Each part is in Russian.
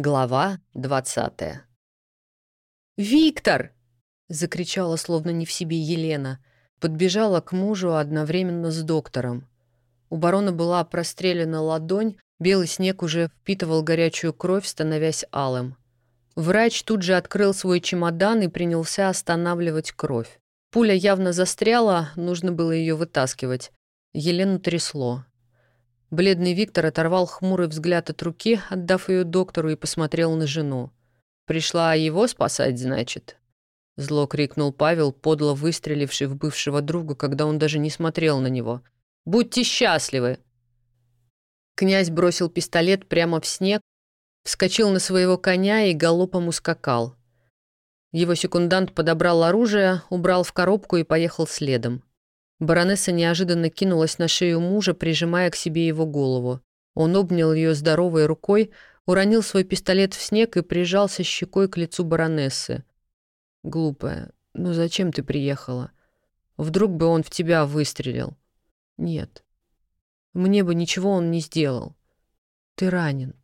Глава 20 «Виктор!» — закричала, словно не в себе Елена. Подбежала к мужу одновременно с доктором. У барона была прострелена ладонь, белый снег уже впитывал горячую кровь, становясь алым. Врач тут же открыл свой чемодан и принялся останавливать кровь. Пуля явно застряла, нужно было ее вытаскивать. Елену трясло. Бледный Виктор оторвал хмурый взгляд от руки, отдав ее доктору, и посмотрел на жену. «Пришла его спасать, значит?» Зло крикнул Павел, подло выстреливший в бывшего друга, когда он даже не смотрел на него. «Будьте счастливы!» Князь бросил пистолет прямо в снег, вскочил на своего коня и галопом ускакал. Его секундант подобрал оружие, убрал в коробку и поехал следом. Баронесса неожиданно кинулась на шею мужа, прижимая к себе его голову. Он обнял ее здоровой рукой, уронил свой пистолет в снег и прижался щекой к лицу баронессы. «Глупая, ну зачем ты приехала? Вдруг бы он в тебя выстрелил?» «Нет. Мне бы ничего он не сделал. Ты ранен».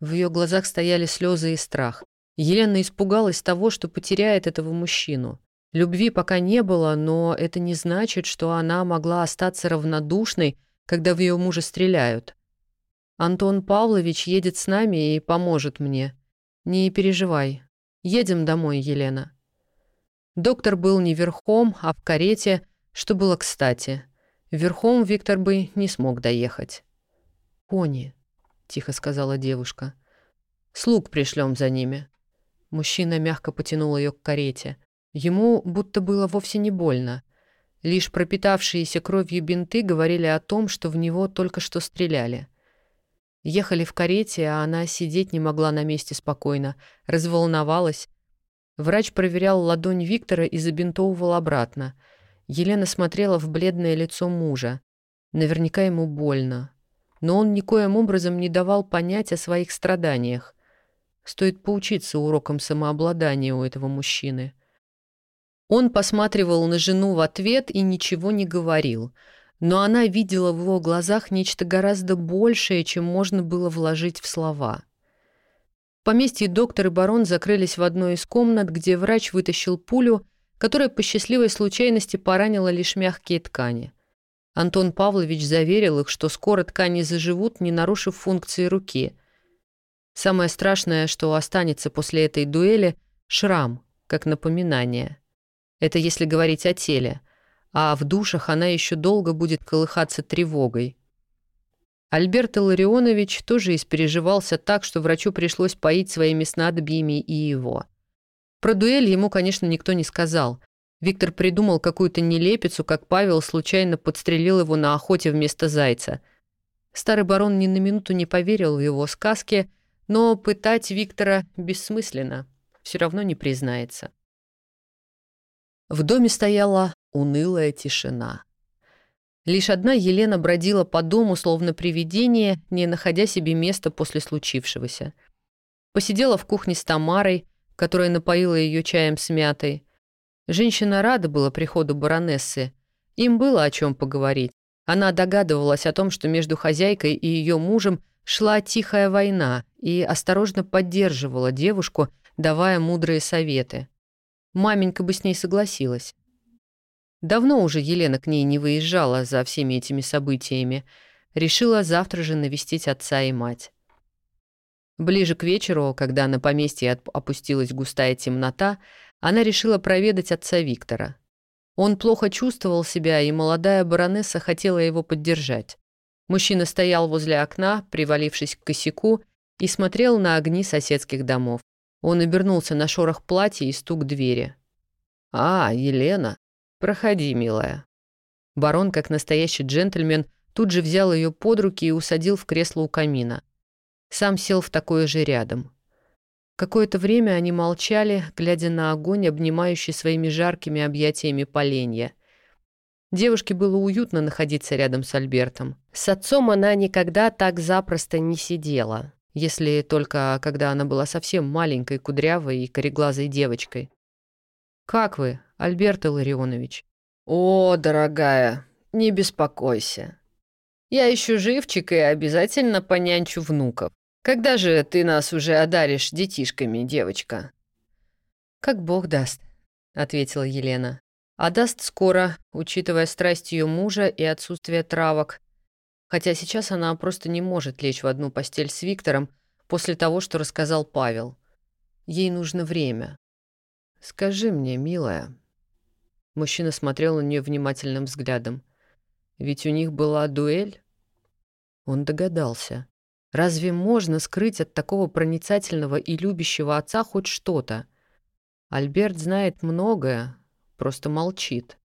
В ее глазах стояли слезы и страх. Елена испугалась того, что потеряет этого мужчину. Любви пока не было, но это не значит, что она могла остаться равнодушной, когда в ее мужа стреляют. Антон Павлович едет с нами и поможет мне. Не переживай. Едем домой, Елена. Доктор был не верхом, а в карете, что было кстати. Верхом Виктор бы не смог доехать. «Пони», — тихо сказала девушка. «Слуг пришлем за ними». Мужчина мягко потянул ее к карете. Ему будто было вовсе не больно. Лишь пропитавшиеся кровью бинты говорили о том, что в него только что стреляли. Ехали в карете, а она сидеть не могла на месте спокойно, разволновалась. Врач проверял ладонь Виктора и забинтовывал обратно. Елена смотрела в бледное лицо мужа. Наверняка ему больно. Но он никоим образом не давал понять о своих страданиях. Стоит поучиться урокам самообладания у этого мужчины. Он посматривал на жену в ответ и ничего не говорил, но она видела в его глазах нечто гораздо большее, чем можно было вложить в слова. В поместье доктор и барон закрылись в одной из комнат, где врач вытащил пулю, которая по счастливой случайности поранила лишь мягкие ткани. Антон Павлович заверил их, что скоро ткани заживут, не нарушив функции руки. Самое страшное, что останется после этой дуэли – шрам, как напоминание. Это если говорить о теле. А в душах она еще долго будет колыхаться тревогой. Альберт Илларионович тоже испереживался так, что врачу пришлось поить своими снадобьями и его. Про дуэль ему, конечно, никто не сказал. Виктор придумал какую-то нелепицу, как Павел случайно подстрелил его на охоте вместо зайца. Старый барон ни на минуту не поверил в его сказки, но пытать Виктора бессмысленно. Все равно не признается. В доме стояла унылая тишина. Лишь одна Елена бродила по дому, словно привидение, не находя себе места после случившегося. Посидела в кухне с Тамарой, которая напоила ее чаем с мятой. Женщина рада была приходу баронессы. Им было о чем поговорить. Она догадывалась о том, что между хозяйкой и ее мужем шла тихая война и осторожно поддерживала девушку, давая мудрые советы. Маменька бы с ней согласилась. Давно уже Елена к ней не выезжала за всеми этими событиями. Решила завтра же навестить отца и мать. Ближе к вечеру, когда на поместье опустилась густая темнота, она решила проведать отца Виктора. Он плохо чувствовал себя, и молодая баронесса хотела его поддержать. Мужчина стоял возле окна, привалившись к косяку, и смотрел на огни соседских домов. Он обернулся на шорох платья и стук двери. «А, Елена, проходи, милая». Барон, как настоящий джентльмен, тут же взял ее под руки и усадил в кресло у камина. Сам сел в такое же рядом. Какое-то время они молчали, глядя на огонь, обнимающий своими жаркими объятиями поленья. Девушке было уютно находиться рядом с Альбертом. С отцом она никогда так запросто не сидела если только когда она была совсем маленькой, кудрявой и кореглазой девочкой. «Как вы, Альберт Илларионович?» «О, дорогая, не беспокойся. Я еще живчик и обязательно понянчу внуков. Когда же ты нас уже одаришь детишками, девочка?» «Как Бог даст», — ответила Елена. «А даст скоро, учитывая страсть ее мужа и отсутствие травок. Хотя сейчас она просто не может лечь в одну постель с Виктором после того, что рассказал Павел. Ей нужно время. Скажи мне, милая». Мужчина смотрел на нее внимательным взглядом. «Ведь у них была дуэль?» Он догадался. Разве можно скрыть от такого проницательного и любящего отца хоть что-то? Альберт знает многое, просто молчит.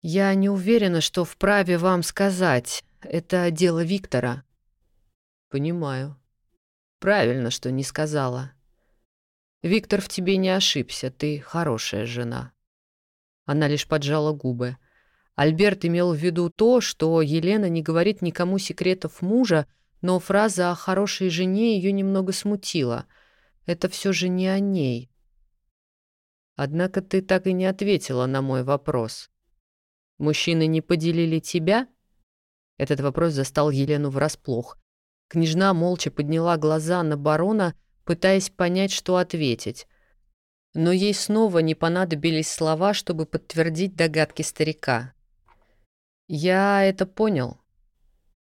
«Я не уверена, что вправе вам сказать. Это дело Виктора». «Понимаю. Правильно, что не сказала. Виктор в тебе не ошибся, ты хорошая жена». Она лишь поджала губы. Альберт имел в виду то, что Елена не говорит никому секретов мужа, но фраза о хорошей жене ее немного смутила. Это все же не о ней. Однако ты так и не ответила на мой вопрос. Мужчины не поделили тебя? Этот вопрос застал Елену врасплох. Княжна молча подняла глаза на барона, пытаясь понять, что ответить. Но ей снова не понадобились слова, чтобы подтвердить догадки старика. «Я это понял»,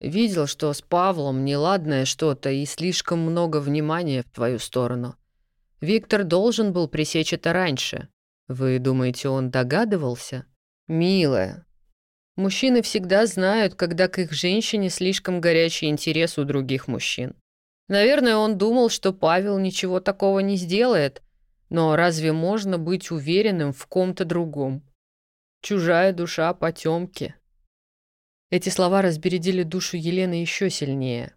Видел, что с Павлом неладное что-то и слишком много внимания в твою сторону. Виктор должен был пресечь это раньше. Вы думаете, он догадывался? Милая. Мужчины всегда знают, когда к их женщине слишком горячий интерес у других мужчин. Наверное, он думал, что Павел ничего такого не сделает, но разве можно быть уверенным в ком-то другом? Чужая душа потемки. Эти слова разбередили душу Елены еще сильнее.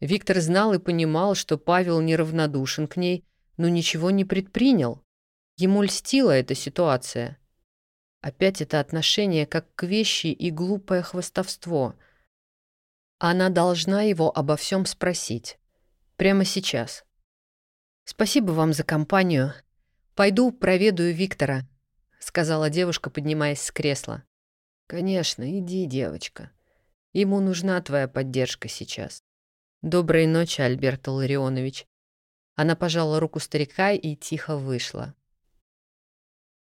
Виктор знал и понимал, что Павел неравнодушен к ней, но ничего не предпринял. Ему льстила эта ситуация. Опять это отношение как к вещи и глупое хвостовство. Она должна его обо всем спросить. Прямо сейчас. «Спасибо вам за компанию. Пойду проведаю Виктора», — сказала девушка, поднимаясь с кресла. «Конечно, иди, девочка. Ему нужна твоя поддержка сейчас. Доброй ночи, Альберт Ларионович». Она пожала руку старика и тихо вышла.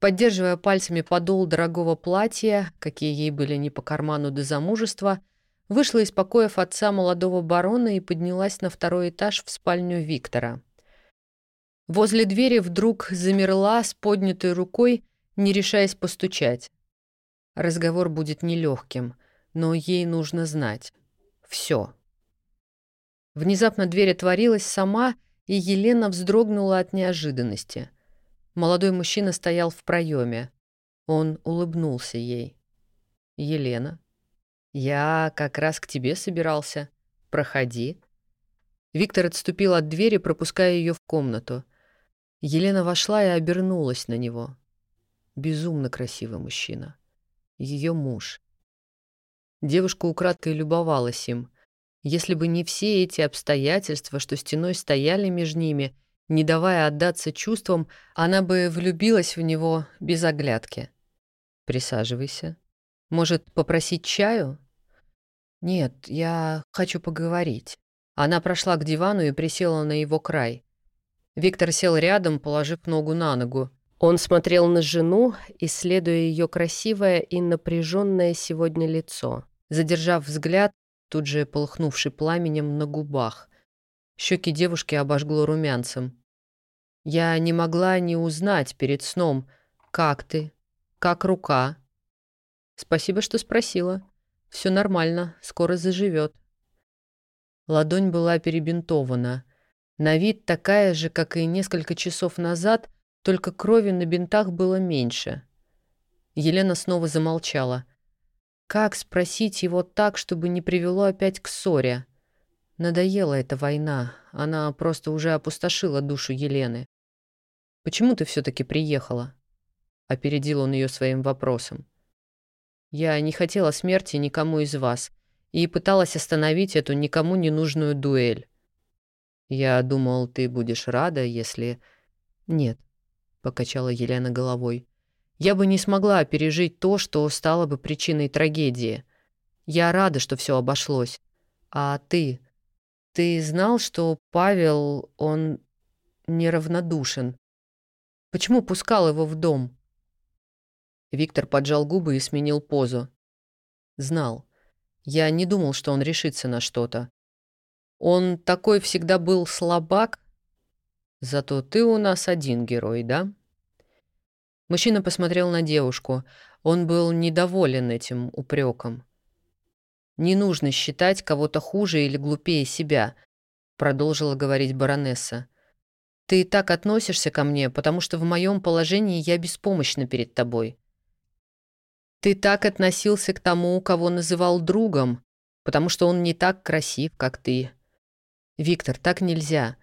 Поддерживая пальцами подол дорогого платья, какие ей были не по карману до замужества, вышла из покоев отца молодого барона и поднялась на второй этаж в спальню Виктора. Возле двери вдруг замерла с поднятой рукой, не решаясь постучать. Разговор будет нелегким, но ей нужно знать. Все. Внезапно дверь отворилась сама, и Елена вздрогнула от неожиданности. Молодой мужчина стоял в проеме. Он улыбнулся ей. «Елена, я как раз к тебе собирался. Проходи». Виктор отступил от двери, пропуская ее в комнату. Елена вошла и обернулась на него. Безумно красивый мужчина ее муж. Девушка украдкой любовалась им. Если бы не все эти обстоятельства, что стеной стояли между ними, не давая отдаться чувствам, она бы влюбилась в него без оглядки. «Присаживайся. Может, попросить чаю?» «Нет, я хочу поговорить». Она прошла к дивану и присела на его край. Виктор сел рядом, положив ногу на ногу. Он смотрел на жену, исследуя ее красивое и напряженное сегодня лицо, задержав взгляд, тут же полыхнувший пламенем на губах. Щеки девушки обожгло румянцем. Я не могла не узнать перед сном, как ты, как рука. Спасибо, что спросила. Все нормально, скоро заживет. Ладонь была перебинтована. На вид такая же, как и несколько часов назад — только крови на бинтах было меньше. Елена снова замолчала. Как спросить его так, чтобы не привело опять к ссоре? Надоела эта война. Она просто уже опустошила душу Елены. «Почему ты все-таки приехала?» Опередил он ее своим вопросом. «Я не хотела смерти никому из вас и пыталась остановить эту никому не нужную дуэль. Я думал, ты будешь рада, если...» «Нет, — покачала Елена головой. «Я бы не смогла пережить то, что стало бы причиной трагедии. Я рада, что все обошлось. А ты? Ты знал, что Павел, он неравнодушен? Почему пускал его в дом?» Виктор поджал губы и сменил позу. «Знал. Я не думал, что он решится на что-то. Он такой всегда был слабак. Зато ты у нас один герой, да?» Мужчина посмотрел на девушку. Он был недоволен этим упреком. «Не нужно считать кого-то хуже или глупее себя», — продолжила говорить баронесса. «Ты так относишься ко мне, потому что в моем положении я беспомощна перед тобой. Ты так относился к тому, кого называл другом, потому что он не так красив, как ты. Виктор, так нельзя.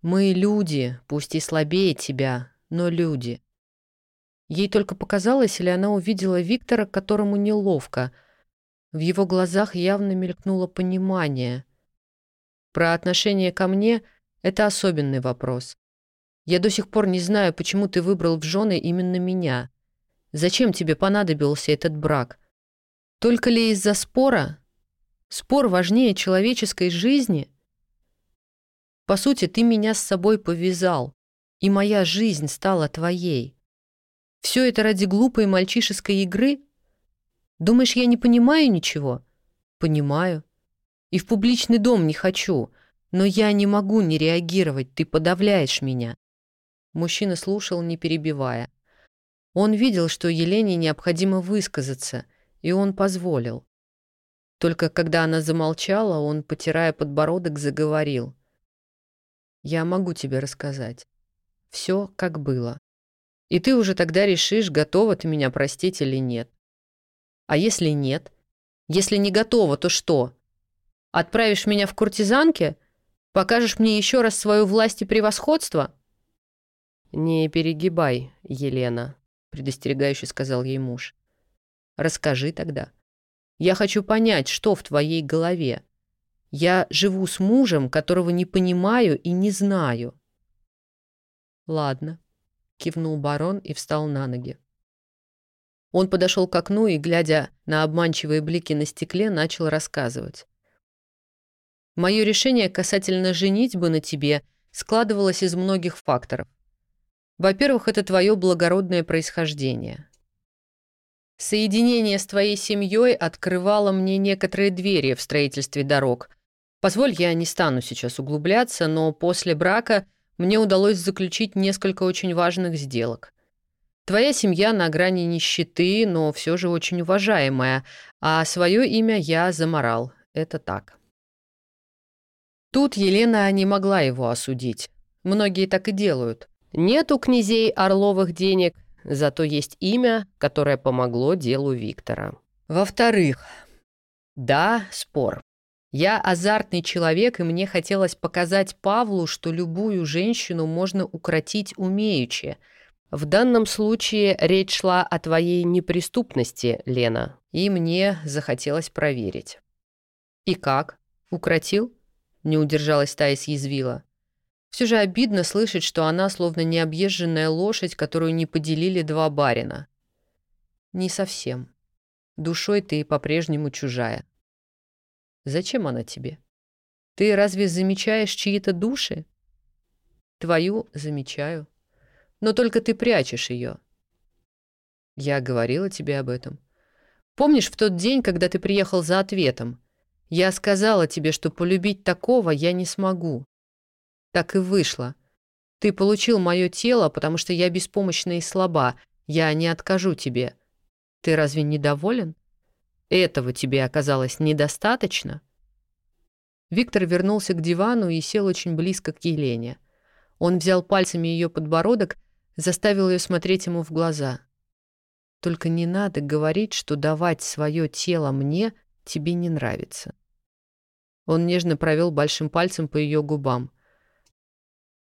Мы люди, пусть и слабее тебя, но люди». Ей только показалось, или она увидела Виктора, которому неловко — в его глазах явно мелькнуло понимание. Про отношение ко мне — это особенный вопрос. Я до сих пор не знаю, почему ты выбрал в жены именно меня. Зачем тебе понадобился этот брак? Только ли из-за спора? Спор важнее человеческой жизни? По сути, ты меня с собой повязал, и моя жизнь стала твоей. Все это ради глупой мальчишеской игры — Думаешь, я не понимаю ничего? Понимаю. И в публичный дом не хочу. Но я не могу не реагировать, ты подавляешь меня. Мужчина слушал, не перебивая. Он видел, что Елене необходимо высказаться, и он позволил. Только когда она замолчала, он, потирая подбородок, заговорил. «Я могу тебе рассказать. Все, как было. И ты уже тогда решишь, готова ты меня простить или нет. А если нет? Если не готова, то что? Отправишь меня в куртизанки? Покажешь мне еще раз свою власть и превосходство?» «Не перегибай, Елена», — предостерегающе сказал ей муж. «Расскажи тогда. Я хочу понять, что в твоей голове. Я живу с мужем, которого не понимаю и не знаю». «Ладно», — кивнул барон и встал на ноги. Он подошел к окну и, глядя на обманчивые блики на стекле, начал рассказывать. «Мое решение касательно женитьбы на тебе складывалось из многих факторов. Во-первых, это твое благородное происхождение. Соединение с твоей семьей открывало мне некоторые двери в строительстве дорог. Позволь, я не стану сейчас углубляться, но после брака мне удалось заключить несколько очень важных сделок – Твоя семья на грани нищеты, но все же очень уважаемая, а свое имя я заморал. Это так. Тут Елена не могла его осудить. Многие так и делают. Нет у князей Орловых денег, зато есть имя, которое помогло делу Виктора. Во-вторых, да, спор. Я азартный человек, и мне хотелось показать Павлу, что любую женщину можно укротить умеючи – в данном случае речь шла о твоей неприступности, Лена, и мне захотелось проверить. И как? Укротил? Не удержалась та и съязвила. Все же обидно слышать, что она словно необъезженная лошадь, которую не поделили два барина. Не совсем. Душой ты по-прежнему чужая. Зачем она тебе? Ты разве замечаешь чьи-то души? Твою замечаю но только ты прячешь ее. Я говорила тебе об этом. Помнишь в тот день, когда ты приехал за ответом? Я сказала тебе, что полюбить такого я не смогу. Так и вышло. Ты получил мое тело, потому что я беспомощна и слаба. Я не откажу тебе. Ты разве недоволен? Этого тебе оказалось недостаточно?» Виктор вернулся к дивану и сел очень близко к Елене. Он взял пальцами ее подбородок заставил ее смотреть ему в глаза. «Только не надо говорить, что давать свое тело мне тебе не нравится». Он нежно провел большим пальцем по ее губам.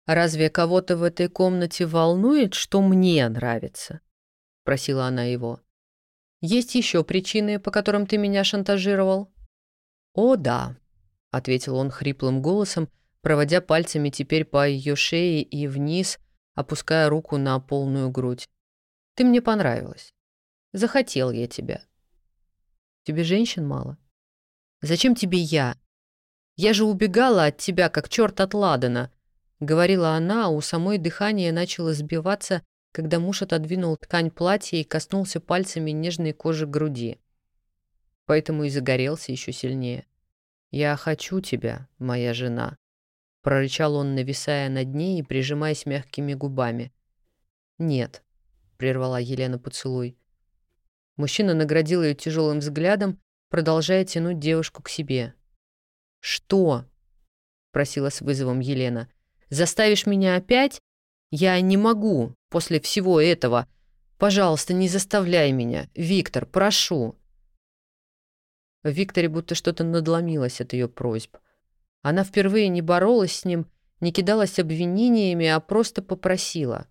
«Разве кого-то в этой комнате волнует, что мне нравится?» — просила она его. «Есть еще причины, по которым ты меня шантажировал?» «О, да», — ответил он хриплым голосом, проводя пальцами теперь по ее шее и вниз — опуская руку на полную грудь. «Ты мне понравилась. Захотел я тебя. Тебе женщин мало? Зачем тебе я? Я же убегала от тебя, как черт от Ладана», — говорила она, а у самой дыхание начало сбиваться, когда муж отодвинул ткань платья и коснулся пальцами нежной кожи груди. Поэтому и загорелся еще сильнее. «Я хочу тебя, моя жена», — прорычал он, нависая над ней и прижимаясь мягкими губами. «Нет», — прервала Елена поцелуй. Мужчина наградил ее тяжелым взглядом, продолжая тянуть девушку к себе. «Что?» — просила с вызовом Елена. «Заставишь меня опять? Я не могу после всего этого. Пожалуйста, не заставляй меня. Виктор, прошу». В Викторе будто что-то надломилось от ее просьб. Она впервые не боролась с ним, не кидалась обвинениями, а просто попросила.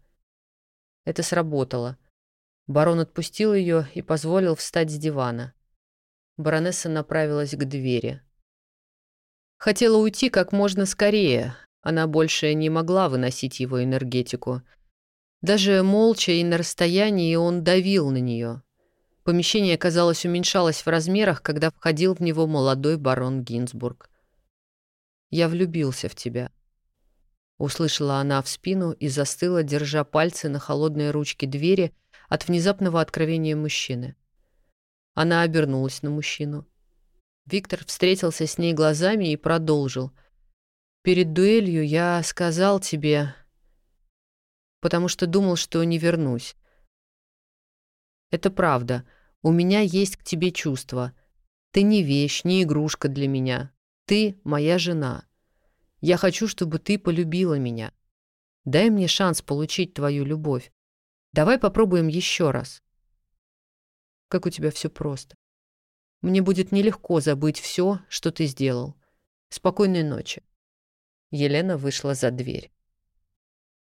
Это сработало. Барон отпустил ее и позволил встать с дивана. Баронесса направилась к двери. Хотела уйти как можно скорее. Она больше не могла выносить его энергетику. Даже молча и на расстоянии он давил на нее. Помещение, казалось, уменьшалось в размерах, когда входил в него молодой барон Гинзбург. «Я влюбился в тебя», — услышала она в спину и застыла, держа пальцы на холодной ручке двери от внезапного откровения мужчины. Она обернулась на мужчину. Виктор встретился с ней глазами и продолжил. «Перед дуэлью я сказал тебе, потому что думал, что не вернусь. Это правда. У меня есть к тебе чувства. Ты не вещь, не игрушка для меня. Ты моя жена. Я хочу, чтобы ты полюбила меня. Дай мне шанс получить твою любовь. Давай попробуем еще раз. Как у тебя все просто. Мне будет нелегко забыть все, что ты сделал. Спокойной ночи. Елена вышла за дверь.